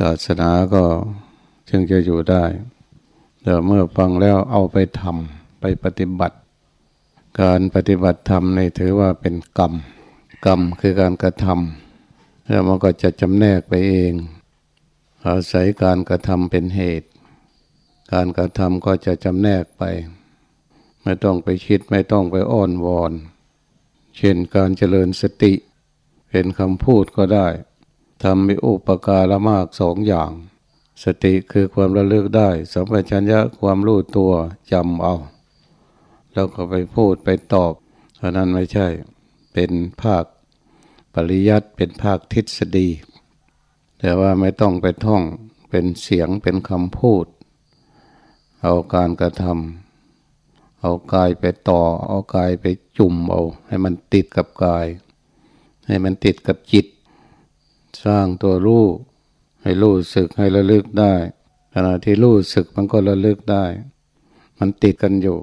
ศาสนาก็จึงจะอยู่ได้แต่เมื่อฟังแล้วเอาไปทำไปปฏิบัติ การปฏิบัติธรรมในถือว่าเป็นกรรม กรรมคือการกระทำแล้วมันก็จะจำแนกไปเอง อาศัยการกระทำเป็นเหตุ การกระทำก็จะจำแนกไป ไม่ต้องไปคิดไม่ต้องไปอ้อนวอน เช่นการเจริญสติ เป็นคำพูดก็ได้ ทำมีอุปการะมากสองอย่าง สติคือความระลึกได้สัมปชัญญะความรู้ตัวจำเอา แล้วก็ไปพูดไปตอบเพราะนั้นไม่ใช่เป็นภาคปริยัติเป็นภาคทฤษฎี แต่ว่าไม่ต้องไปท่องเป็นเสียงเป็นคำพูด เอาการกระทำเอากายไปต่อ เอากายไปจุ่มเอา ให้มันติดกับกาย ให้มันติดกับจิต สร้างตัวรู้ให้รู้สึกให้ระลึกได้ ขณะที่รู้สึกมันก็ระลึกได้ มันติดกันอยู่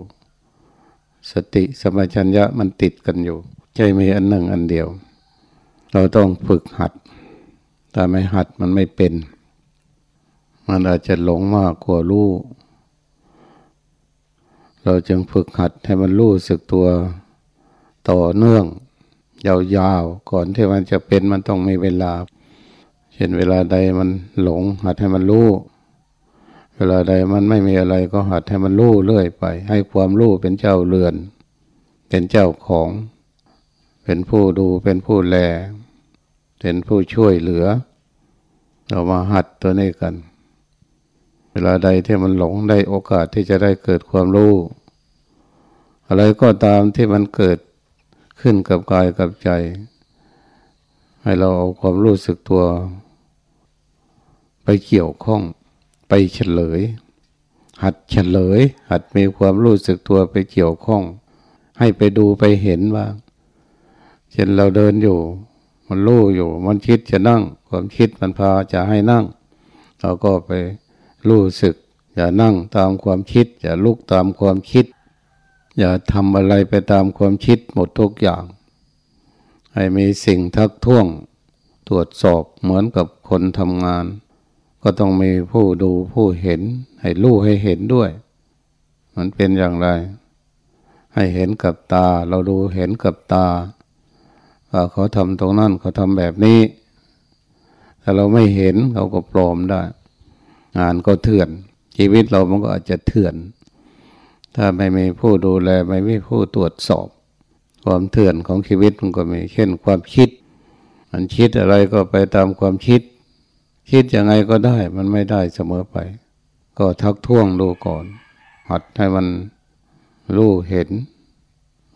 สติสมัชัญญะมันติดกันอยู่ใช่มีอันหนึ่งอันเดียว เราต้องฝึกหัดถ้าไม่หัดมันไม่เป็น มันอาจจะหลงมากกว่ารู้เราจึงฝึกหัดให้มันรู้สึกตัวต่อเนื่องยาวๆก่อนที่มันจะเป็นมันต้องมีเวลา เช่นเวลาใดมันหลง หัดให้มันรู้ เวลาใดมันไม่มีอะไรก็หัดให้มันรู้เรื่อยไป ให้ความรู้เป็นเจ้าเรือน เป็นเจ้าของ เป็นผู้ดูเป็นผู้แล เป็นผู้ช่วยเหลือ เรามาหัดตัวนี้กัน เวลาใดที่มันหลงได้โอกาสที่จะได้เกิดความรู้ อะไรก็ตามที่มันเกิดขึ้นกับกายกับใจ ให้เราเอาความรู้สึกตัว ไปเกี่ยวข้องไปเฉลย หัดเฉลย หัดมีความรู้สึกตัวไปเกี่ยวข้อง ให้ไปดูไปเห็นว่าเช่นเราเดินอยู่ มันรู้อยู่ มันคิดจะนั่ง ความคิดมันพาจะให้นั่ง เราก็ไปรู้สึก อย่านั่งตามความคิด อย่าลุกตามความคิด อย่าทำอะไรไปตามความคิดหมดทุกอย่าง ให้มีสิ่งทักท้วง ตรวจสอบเหมือนกับคนทำงาน ก็ต้องมีผู้ดูผู้เห็น ให้รู้ให้เห็นด้วย มันเป็นอย่างไร ให้เห็นกับตา เราดูเห็นกับตาว่าเขาทำตรงนั้นเขาทำแบบนี้ถ้าเราไม่เห็นเขาก็ปลอมได้ งานก็เถื่อน ชีวิตเรามันก็อาจจะเถื่อน ถ้าไม่มีผู้ดูแลไม่มีผู้ตรวจสอบ ความเถื่อนของชีวิตมันก็มีเช่นความคิด มันคิดอะไรก็ไปตามความคิด คิดยังไงก็ได้มันไม่ได้เสมอไป ก็ทักท้วงดูก่อน หัดให้มันรู้เห็น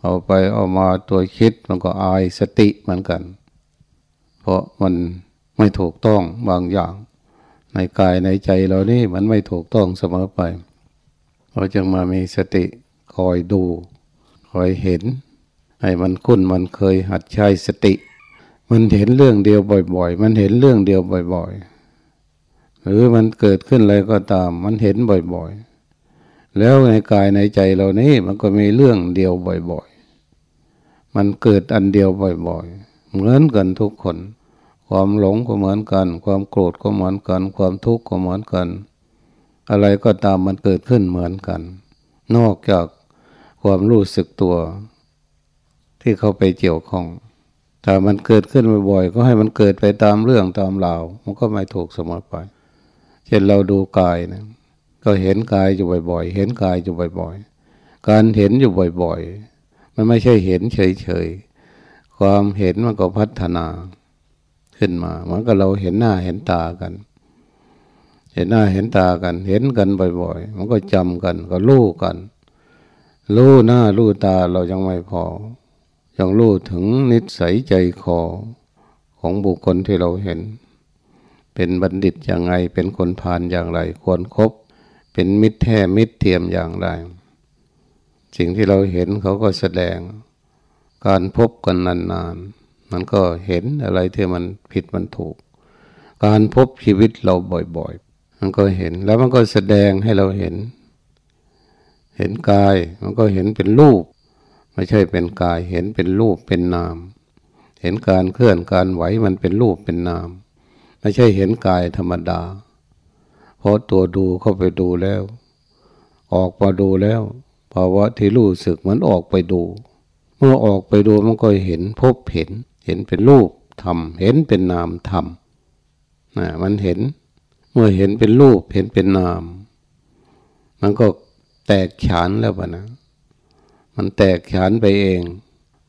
เอาไปเอามาตัวคิดมันก็อายสติเหมือนกัน เพราะมันไม่ถูกต้องบางอย่าง ในกายในใจเรานี่มันไม่ถูกต้องเสมอไปเราจึงมามีสติคอยดูคอยเห็น ให้มันคุ้นมันเคยหัดใช้สติ มันเห็นเรื่องเดียวบ่อย ๆ มันเห็นเรื่องเดียวบ่อย ๆ หรือมันเกิดขึ้นอะไรก็ตาม มันเห็นบ่อยๆ แล้วในกายในใจเรานี่มันก็มีเรื่องเดียวบ่อยๆ มันเกิดอันเดียวบ่อยๆ เหมือนกันทุกคน ความหลงก็เหมือนกัน ความโกรธก็เหมือนกัน ความทุกข์ก็เหมือนกัน อะไรก็ตามมันเกิดขึ้นเหมือนกัน นอกจากความรู้สึกตัว ที่เขาไปเกี่ยวข้องถ้ามันเกิดขึ้นบ่อยๆ ก็ให้มันเกิดไปตามเรื่องตามราว มันก็ไม่ถูกเสมอไป เช่นเราดูกายนะก็เห็นกายอยู่บ่อย ๆ เห็นกายอยู่บ่อยๆ การเห็นอยู่บ่อยๆ มันไม่ใช่เห็นเฉยๆ ความเห็นมันก็พัฒนาขึ้นมาเหมือนกับเราเห็นหน้าเห็นตากัน เห็นหน้าเห็นตากัน เห็นกันบ่อยๆ มันก็จำกัน ก็รู้กัน รู้หน้ารู้ตาเรายังไม่พอ ยังรู้ถึงนิสัยใจคอของบุคคลที่เราเห็น เป็นบัณฑิตอย่างไร เป็นคนพาลอย่างไร ควรครบเป็นมิตรแท้มิตรเทียมอย่างไร สิ่งที่เราเห็นเขาก็แสดง การพบกันนานๆ มันก็เห็นอะไรที่มันผิดมันถูก การพบชีวิตเราบ่อยๆ มันก็เห็นแล้วมันก็แสดงให้เราเห็น เห็นกายมันก็เห็นเป็นรูป ไม่ใช่เป็นกาย เห็นเป็นรูปเป็นนาม เห็นการเคลื่อนการไหวมันเป็นรูปเป็นนาม ไม่ใช่เห็นกายธรรมดา เพราะตัวดูเข้าไปดูแล้ว ออกมาดูแล้วภาวะที่รู้สึกมันออกไปดู เมื่อออกไปดูมันก็เห็นพบเห็น เห็นเป็นรูปธรรม เห็นเป็นนามธรรมนะมันเห็น เมื่อเห็นเป็นรูปเห็นเป็นนาม มันก็แตกฉานแล้วนะ มันแตกฉานไปเอง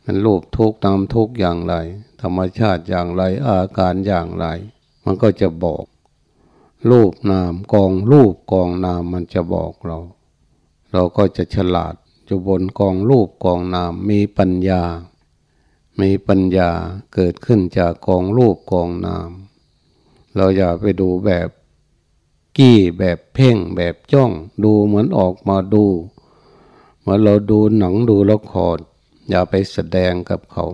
มันรูปทุกนามทุกอย่างไร ธรรมชาติอย่างไร อาการอย่างไร มันก็จะบอก รูปนามกองรูปกองนามมันจะบอกเรา เราก็จะฉลาดอยู่บนกองรูปกองนามมีปัญญา มีปัญญาเกิดขึ้นจากกองรูปกองนาม เราอย่าไปดูแบบกี้แบบเพ่งแบบจ้องดูเหมือนออกมาดูเหมือนเราดูหนังดูละครอย่าไปแสดงกับเขา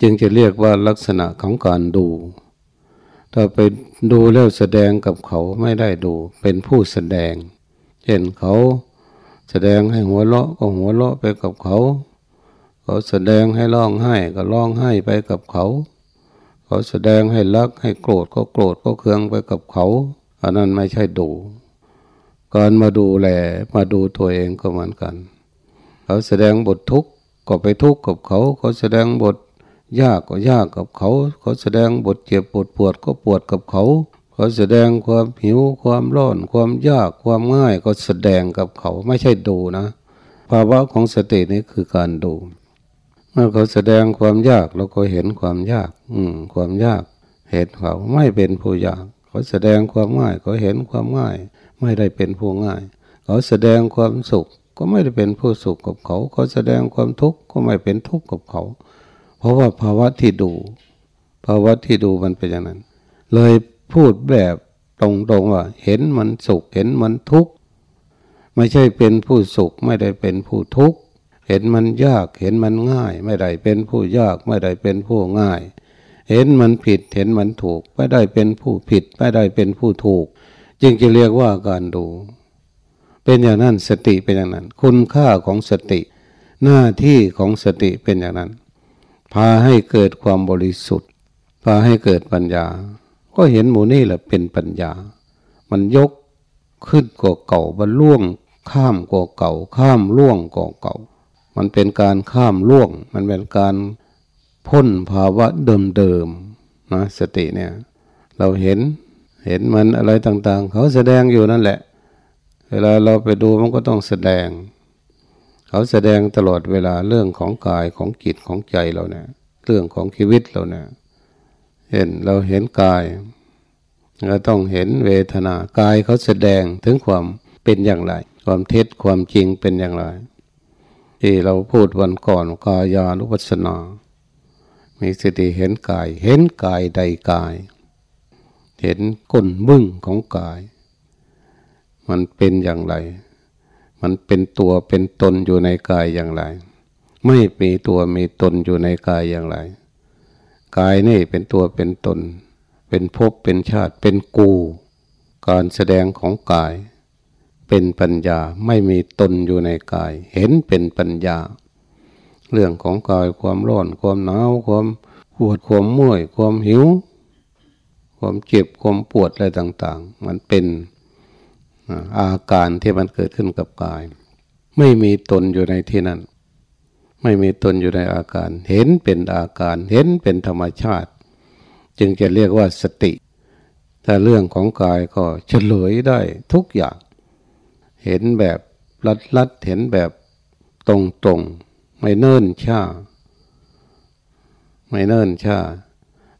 จึงจะเรียกว่าลักษณะของการดู ถ้าไปดูแล้วแสดงกับเขาไม่ได้ดู เป็นผู้แสดง เช่นเขาแสดงให้หัวเราะก็หัวเราะไปกับเขา เขาแสดงให้ร้องไห้ก็ร้องไห้ไปกับเขา เขาแสดงให้รักให้โกรธก็โกรธก็เคืองไปกับเขาอันนั้นไม่ใช่ดูการมาดูแลมาดูตัวเองก็เหมือนกัน เขาแสดงบททุกข์ก็ไปทุกข์กับเขา เขาแสดงบท ยากก็ยากกับเขา เขาแสดงบทเจ็บปวดปวดก็ปวดกับเขา เขาแสดงความหิวความร้อน ความยากความง่ายก็แสดงกับเขาไม่ใช่ดูนะ ภาวะของสตินี้คือการดู เมื่อเขาแสดงความยากเราก็เห็นความยาก อืม ความยาก เหตุเขาไม่เป็นผู้ยาก เขาแสดงความง่ายเขาเห็นความง่าย ไม่ได้เป็นผู้ง่าย เขาแสดงความสุขก็ไม่ได้เป็นผู้สุขกับเขา เขาแสดงความทุกข์ก็ไม่เป็นทุกข์กับเขา เพราะว่าภาวะที่ดู ภาวะที่ดูมันเป็นอย่างนั้น เลยพูดแบบตรงๆว่า เห็นมันสุข เห็นมันทุกข์ไม่ใช่เป็นผู้สุขไม่ได้เป็นผู้ทุกข์เห็นมันยากเห็นมันง่าย ไม่ได้เป็นผู้ยากไม่ได้เป็นผู้ง่าย เห็นมันผิดเห็นมันถูก ไม่ได้เป็นผู้ผิด ไม่ได้เป็นผู้ถูก จึงจะเรียกว่าการดู เป็นอย่างนั้นสติเป็นอย่างนั้น คุณค่าของสติ หน้าที่ของสติเป็นอย่างนั้น พาให้เกิดความบริสุทธิ์ พาให้เกิดปัญญา ก็เห็นหมูนี่แหละเป็นปัญญา มันยกขึ้นกว่าเก่ามันล่วงข้ามกว่าเก่า ข้ามล่วงกว่าเก่า มันเป็นการข้ามล่วง มันเป็นการพ้นภาวะเดิมๆนะสติเนี่ย เราเห็นเห็นมันอะไรต่างๆ เขาแสดงอยู่นั่นแหละ เวลาเราไปดูมันก็ต้องแสดง เขาแสดงตลอดเวลาเรื่องของกายของจิตของใจเราเนี่ยเรื่องของชีวิตเราเนี่ยเห็นเราเห็นกายเราต้องเห็นเวทนากายเขาแสดงถึงความเป็นอย่างไร ความเท็จความจริงเป็นอย่างไรที่เราพูดวันก่อนกายานุปัสสนา มีสติเห็นกาย เห็นกายใดกาย เห็นก้นบึ้งของกาย มันเป็นอย่างไร มันเป็นตัวเป็นตนอยู่ในกายอย่างไร ไม่มีตัวมีตนอยู่ในกายอย่างไร กายนี่เป็นตัวเป็นตน เป็นภพเป็นชาติเป็นกู การแสดงของกาย เป็นปัญญาไม่มีตนอยู่ในกาย เห็นเป็นปัญญา เรื่องของกายความร้อนความหนาวความปวดความเมื่อยความหิว ความเจ็บความปวดอะไรต่าง ๆ มันเป็น อาการที่มันเกิดขึ้นกับกาย ไม่มีตนอยู่ในที่นั้น ไม่มีตนอยู่ในอาการ เห็นเป็นอาการ เห็นเป็นธรรมชาติ จึงจะเรียกว่าสติ ถ้าเรื่องของกายก็เฉลยได้ทุกอย่าง เห็นแบบลัดๆเห็นแบบตรงๆไม่เนิ่นช้า ไม่เนิ่นช้า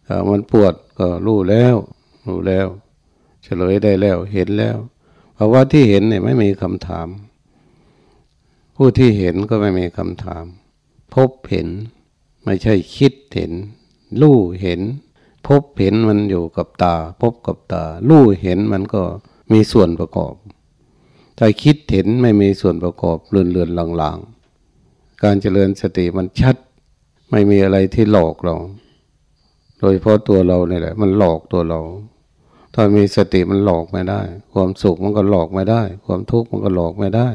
ถ้ามันปวดก็รู้แล้ว รู้แล้ว เฉลยได้แล้ว เห็นแล้ว เพราะว่าที่เห็นเนี่ยไม่มีคำถาม ผู้ที่เห็นก็ไม่มีคำถาม พบเห็น ไม่ใช่คิดเห็น รู้เห็น พบเห็นมันอยู่กับตา พบกับตา รู้เห็นมันก็มีส่วนประกอบ ถ้าคิดเห็นไม่มีส่วนประกอบเลื่อนเลื่อนลางๆ การเจริญสติมันชัด ไม่มีอะไรที่หลอกเรา โดยเพราะตัวเราเนี่ยแหละ มันหลอกตัวเรา ถ้ามีสติมันหลอกไม่ได้ ความสุขมันก็หลอกไม่ได้ ความทุกข์มันก็หลอกไม่ได้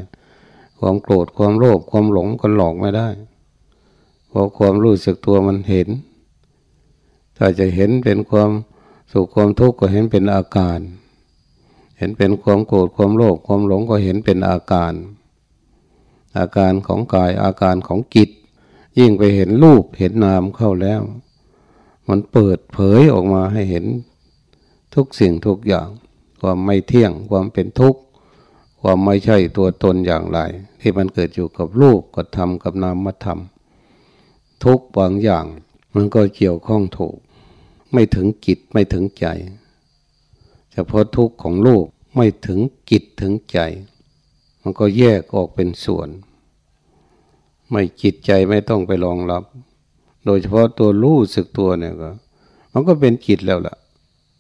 ความโกรธความโลภความหลงก็หลอกไม่ได้ เพราะความรู้สึกตัวมันเห็น ถ้าจะเห็นเป็นความสุขความทุกข์ก็เห็นเป็นอาการ เห็นเป็นความโกรธความโลภความหลงก็เห็นเป็นอาการ อาการของกายอาการของจิต ยิ่งไปเห็นรูปเห็นนามเข้าแล้ว มันเปิดเผยออกมาให้เห็น ทุกสิ่งทุกอย่าง ความไม่เที่ยงความเป็นทุกข์ความไม่ใช่ตัวตนอย่างไร ที่มันเกิดอยู่กับรูปกับธรรมกับนามธรรม ทุกบางอย่าง มันก็เกี่ยวข้องถูก ไม่ถึงจิตไม่ถึงใจ เฉพาะทุกข์ของรูปไม่ถึงจิตถึงใจ มันก็แยกออกเป็นส่วน ไม่จิตใจไม่ต้องไปรองรับ โดยเฉพาะตัวรู้สึกตัวเนี่ยก็ มันก็เป็นจิตแล้วล่ะ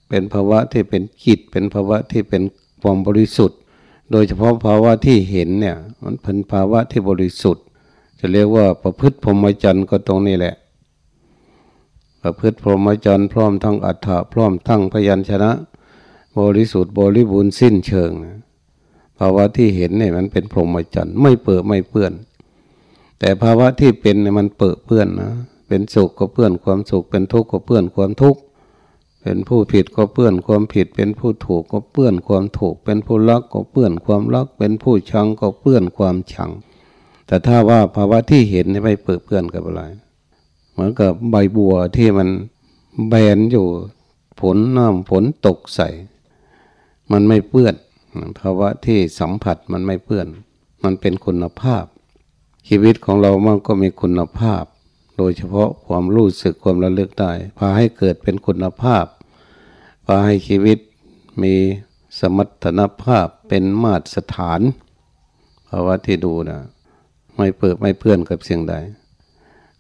เป็นภาวะที่เป็นจิตเป็นภาวะที่เป็นความบริสุทธิ์ โดยเฉพาะภาวะที่เห็นเนี่ยมันเป็นภาวะที่บริสุทธิ์ จะเรียกว่าประพฤติพรหมจรรย์ก็ตรงนี้แหละ ประพฤติพรหมจรรย์พร้อมทั้งอัฏฐะพร้อมทั้งพยัญชนะ บริสุทธิ์บริบูรณ์สิ้นเชิง ภาวะที่เห็นเนี่ยมันเป็นพรหมจรรย์ไม่เปื้อไม่เปื้อน แต่ภาวะที่เป็นเนี่ยมันเปื้อเปื้อนนะเป็นสุขก็เปื้อนความสุขเป็นทุกข์ก็เปื้อนความทุกข์ เป็นผู้ผิดก็เปื้อนความผิด เป็นผู้ถูกก็เปื้อนความถูก เป็นผู้รักก็เปื้อนความรัก เป็นผู้ชังก็เปื้อนความชัง แต่ถ้าว่าภาวะที่เห็นไม่เปื้อเปื้อนกับอะไร เหมือนกับใบบัวที่มันแบนอยู่ฝนน้ำฝนตกใส่ มันไม่เปื้อนภาวะที่สัมผัสมันไม่เปื้อน มันเป็นคุณภาพ ชีวิตของเรามันก็มีคุณภาพ โดยเฉพาะความรู้สึกความระลึกได้พาให้เกิดเป็นคุณภาพ พาให้ชีวิตมีสมรรถนภาพเป็นมาตรฐานภาวะที่ดูนะไม่เปิดไม่เพื่อนกับสิ่งใด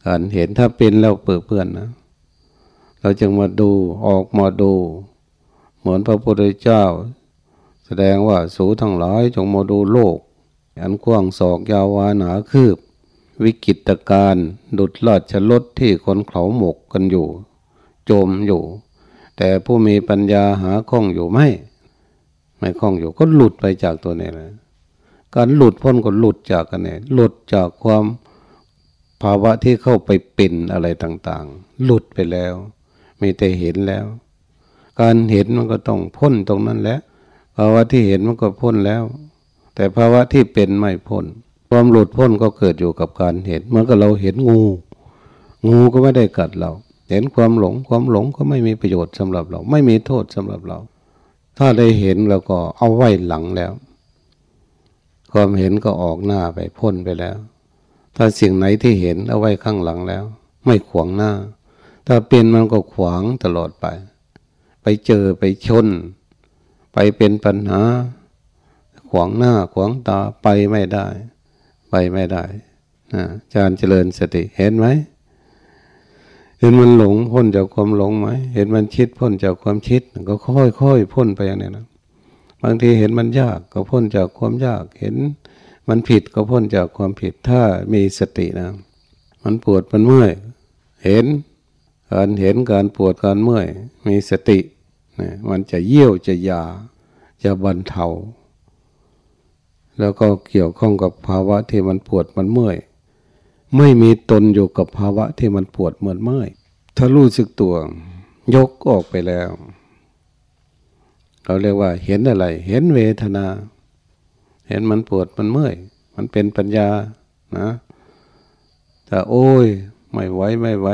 การเห็นถ้าเป็นแล้วเปิดเพื่อนนะเราจึงมาดูออกมาดู เหมือนพระพุทธเจ้า แสดงว่าสูทั้งหลายจงมาดูโลก อันกว้างศอกยาววาหนาคืบ วิกิตการดุดลอดชลดที่คนเขาหมกกันอยู่โจมอยู่ แต่ผู้มีปัญญาหาข้องอยู่ไม่ ไม่ข้องอยู่ก็หลุดไปจากตัวนี้เลยการหลุดพ้นก็หลุดจากกันเนี่ยหลุดจากความภาวะที่เข้าไปเป็นอะไรต่าง ๆ หลุดไปแล้ว มีแต่เห็นแล้ว การเห็นมันก็ต้องพ้นตรงนั้นแหละภาวะที่เห็นมันก็พ้นแล้ว แต่ภาวะที่เป็นไม่พ้นความหลุดพ้นก็เกิดอยู่กับการเห็นเมื่อกับเราเห็นงู งูก็ไม่ได้กัดเรา เห็นความหลงความหลงก็ไม่มีประโยชน์สำหรับเรา ไม่มีโทษสำหรับเรา ถ้าได้เห็นเราก็เอาไว้หลังแล้ว ความเห็นก็ออกหน้าไปพ้นไปแล้ว ถ้าสิ่งไหนที่เห็นเอาไว้ข้างหลังแล้ว ไม่ขวางหน้า ถ้าเป็นมันก็ขวางตลอดไป ไปเจอไปชน ไปเป็นปัญหา ขวางหน้าขวางตาไปไม่ได้ ไปไม่ได้นะจารเจริญสติเห็นไหม เห็นมันหลงพ้นจากความหลงไหมเห็นมันชิดพ้นจากความชิดก็ค่อยๆพ้นไปอย่างนี้นะบางทีเห็นมันยากก็พ้นจากความยาก เห็นมันผิดก็พ้นจากความผิดถ้ามีสตินะ มันปวดมันเมื่อยเห็นการเห็นการปวดการเมื่อย มีสติเนี่ยมันจะเยี่ยวจะยาจะบรรเทา แล้วก็เกี่ยวข้องกับภาวะที่มันปวดมันเมื่อย ไม่มีตนอยู่กับภาวะที่มันปวดเหมือนเมื่อยถ้ารู้สึกตัว ยกออกไปแล้วเราเรียกว่า เห็นอะไร เห็นเวทนา เห็นมันปวดมันเมื่อย มันเป็นปัญญานะแต่โอ้ย ไม่ไหวไม่ไหว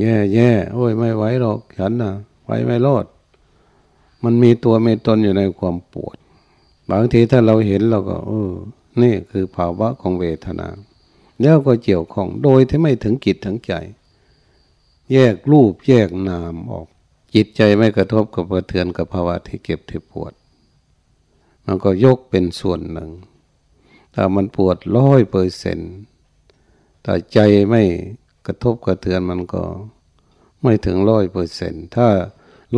แย่แย่โอ้ย ไม่ไหวหรอกฉันนะไหวไม่รอด มันมีตัวมีตนอยู่ในความปวด บางทีถ้าเราเห็นเราก็เออนี่คือภาวะของเวทนา แล้วก็เกี่ยวของโดยที่ไม่ถึงกิจถึงใจ แยกรูปแยกนามออก จิตใจไม่กระทบกับกระเทือนกับภาวะที่เก็บที่ปวด มันก็ยกเป็นส่วนหนึ่งถ้ามันปวดร้อยเปอร์เซนแต่ใจไม่กระทบกระเทือนมันก็ไม่ถึงร้อยเปอร์เซนถ้า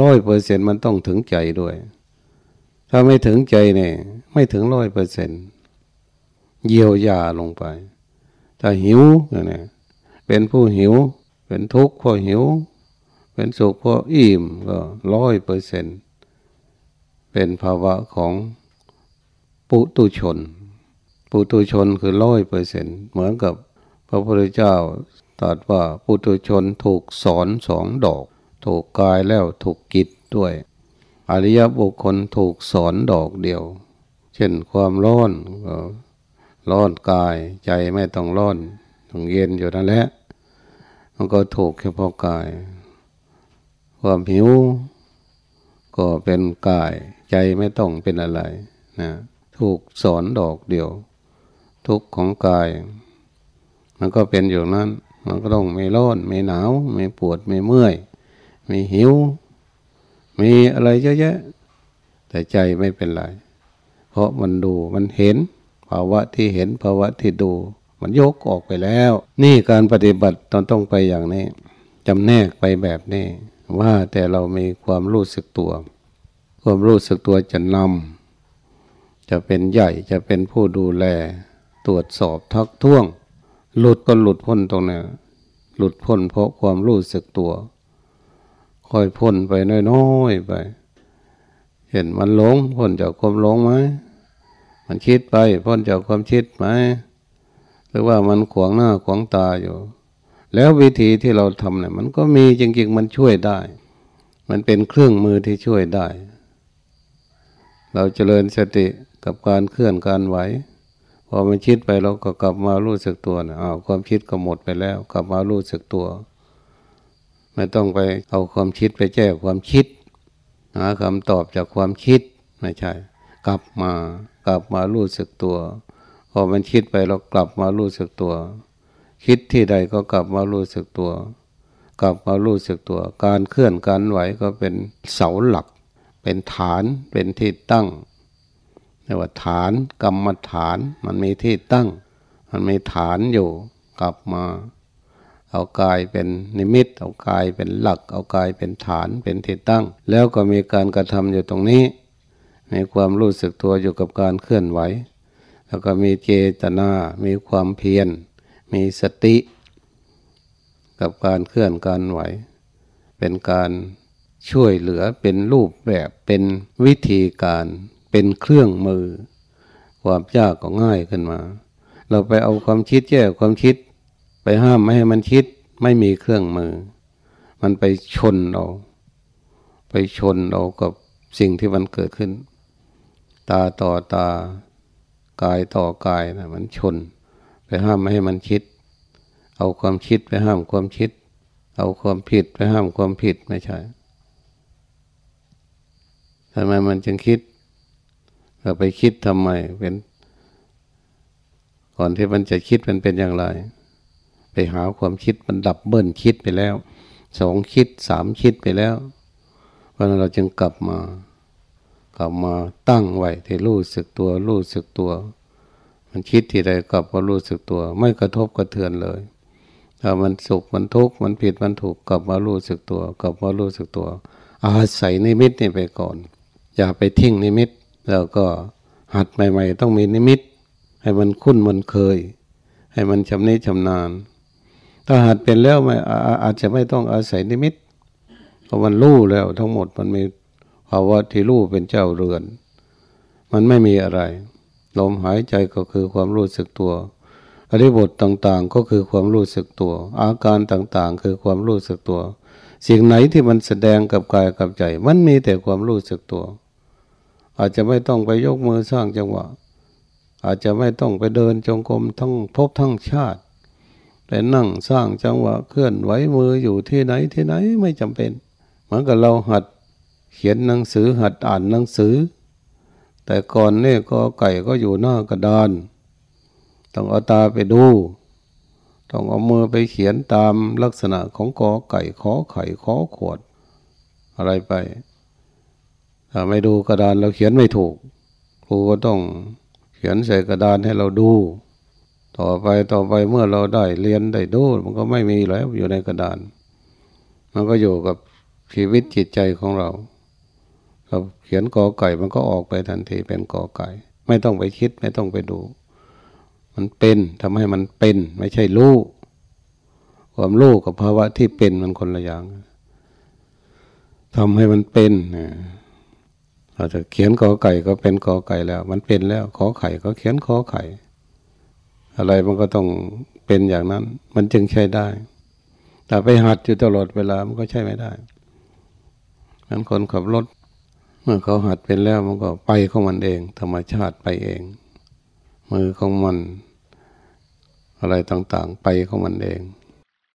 ร้อยเปอร์เซนมันต้องถึงใจด้วย ถ้าไม่ถึงใจเนี่ยไม่ถึงร้อยเปอร์เซนเยียวยาลงไป ถ้าหิวเนี่ยเป็นผู้หิว เป็นทุกข์เพราะหิว เป็นสุขเพราะอิ่มก็ร้อยเปอร์เซ็นเป็นภาวะของปุตุชน ปุตุชนคือร้อยเปอร์เซ็นเหมือนกับพระพุทธเจ้าตรัสว่าปุตุชนถูกสอนสองดอก ถูกกายแล้วถูกกิจด้วย อริยบุคคลถูกสอนดอกเดียว เช่นความร้อนก็ ร้อนกายใจไม่ต้องร้อนต้องเย็นอยู่นั่นแหละมันก็ถูกเฉพาะกาย ความหิว ก็เป็นกาย ใจไม่ต้องเป็นอะไรนะถูกสอนดอกเดียว ทุกของกาย มันก็เป็นอยู่นั้น มันก็ต้องไม่ร้อนไม่หนาวไม่ปวดไม่เมื่อยไมีหิว มีอะไรเยอะแยะ แต่ใจไม่เป็นไร เพราะมันดูมันเห็นาวะที่เห็นภาวะที่ดู มันยกออกไปแล้ว นี่การปฏิบัติตอนต้องไปอย่างนี้จำแนกไปแบบนี้ ว่าแต่เรามีความรู้สึกตัว ความรู้สึกตัวจะนำจะเป็นใหญ่จะเป็นผู้ดูแล ตรวจสอบทักท้วง หลุดก็หลุดพ้นตรงนี้หลุดพ้นเพราะความรู้สึกตัว ค่อยพ้นไปน้อยๆไป เห็นมันหลงพ้นจากความหลงไหม มันคิดไปพ้นจากความคิดไหมหรือว่ามันขวางหน้าขวางตาอยู่ แล้ววิธีที่เราทำเนี่ยมันก็มีจริงๆมันช่วยได้ มันเป็นเครื่องมือที่ช่วยได้ เราเจริญสติกับการเคลื่อนการไหวพอมันคิดไปเราก็กลับมารู้สึกตัวนะอ้าวความคิดก็หมดไปแล้ว กลับมารู้สึกตัว ไม่ต้องไปเอาความคิดไปแจ้ความคิดหาคำตอบจากความคิดไม่ใช่ กลับมา กลับมารู้สึกตัว พอมันคิดไปเรากลับมารู้สึกตัว คิดที่ใดก็กลับมารู้สึกตัว กลับมารู้สึกตัว การเคลื่อนการไหวก็เป็นเสาหลัก เป็นฐานเป็นที่ตั้งเรียกว่าฐานกรรมฐานมันมีที่ตั้ง มันมีฐานอยู่กลับมา เอากายเป็นนิมิต เอากายเป็นหลัก เอากายเป็นฐานเป็นที่ตั้ง แล้วก็มีการกระทำอยู่ตรงนี้ มีความรู้สึกตัวอยู่กับการเคลื่อนไหว แล้วก็มีเจตนา มีความเพียร มีสติ กับการเคลื่อนการไหว เป็นการช่วยเหลือเป็นรูปแบบเป็นวิธีการเป็นเครื่องมือ ความยากก็ง่ายขึ้นมา เราไปเอาความคิดแย่ความคิด ไปห้ามไม่ให้มันคิดไม่มีเครื่องมือ มันไปชนเรา ไปชนเรากับสิ่งที่มันเกิดขึ้น ตาต่อตากายต่อกายนะมันชน ไปห้ามไม่ให้มันคิด เอาความคิดไปห้ามความคิด เอาความผิดไปห้ามความผิดไม่ใช่ทำไมมันจึงคิด เราไปคิดทำไมเป็น ก่อนที่มันจะคิดมันเป็นอย่างไร ไปหาความคิดมันดับเบิ้ลคิดไปแล้วสองคิดสามคิดไปแล้วเพราะนั้นเราจึงกลับมา กลับมาตั้งไว้ที่รู้สึกตัว รู้สึกตัว มันคิดที่ใดกลับมารู้สึกตัว ไม่กระทบกระเทือนเลยถ้ามันสุขมันทุกข์มันผิดมันถูกกลับมารู้สึกตัว กลับมารู้สึกตัว อาศัยนิมิตนี่ไปก่อน อย่าไปทิ้งนิมิต แล้วก็หัดใหม่ ๆ ต้องมีนิมิต ให้มันคุ้นมันเคย ให้มันชำนิชำนาญ ถ้าหัดเป็นแล้วไม่อาจจะไม่ต้องอาศัยนิมิตเพราะมันรู้แล้วทั้งหมดมันมี ภาวะที่รู้เป็นเจ้าเรือน มันไม่มีอะไร ลมหายใจก็คือความรู้สึกตัวอริบทต่างๆก็คือความรู้สึกตัว อาการต่างๆ คือความรู้สึกตัว สิ่งไหนที่มันแสดงกับกายกับใจ มันมีแต่ความรู้สึกตัว อาจจะไม่ต้องไปยกมือสร้างจังหวะ อาจจะไม่ต้องไปเดินจงกรมทั้งพบทั้งชาติแต่นั่งสร้างจังหวะเคลื่อนไหวมืออยู่ที่ไหนที่ไหนไม่จำเป็น เหมือนกับเราหัด เขียนหนังสือหัดอ่านหนังสือ แต่ก่อนนี่ก็ไก่ก็อยู่หน้ากระดาน ต้องเอาตาไปดู ต้องเอามือไปเขียนตามลักษณะของกอไก่ขอไข่ขอขวด อะไรไปถ้าไม่ดูกระดานเราเขียนไม่ถูก ครูก็ต้องเขียนใส่กระดานให้เราดู ต่อไปต่อไปเมื่อเราได้เรียนได้ดูมันก็ไม่มีแล้วอยู่ในกระดาน มันก็อยู่กับชีวิตจิตใจของเรา เราเขียนกอไก่มันก็ออกไปทันทีเป็นกอไก่ ไม่ต้องไปคิดไม่ต้องไปดู มันเป็นทำให้มันเป็น ไม่ใช่รู้ความรู้กับภาวะที่เป็นมันคนละอย่างทำให้มันเป็นเราจะเขียนกอไก่ก็เป็นกอไก่แล้ว มันเป็นแล้วขอไข่ก็เขียนขอไข่ อะไรมันก็ต้องเป็นอย่างนั้น มันจึงใช้ได้ แต่ไปหัดอยู่ตลอดเวลามันก็ใช้ไม่ได้นั้นคนขับรถ เมื่อเขาหัดเป็นแล้วมันก็ไปของมันเอง ธรรมชาติไปเอง มือของมัน อะไรต่างๆ ไปของมันเอง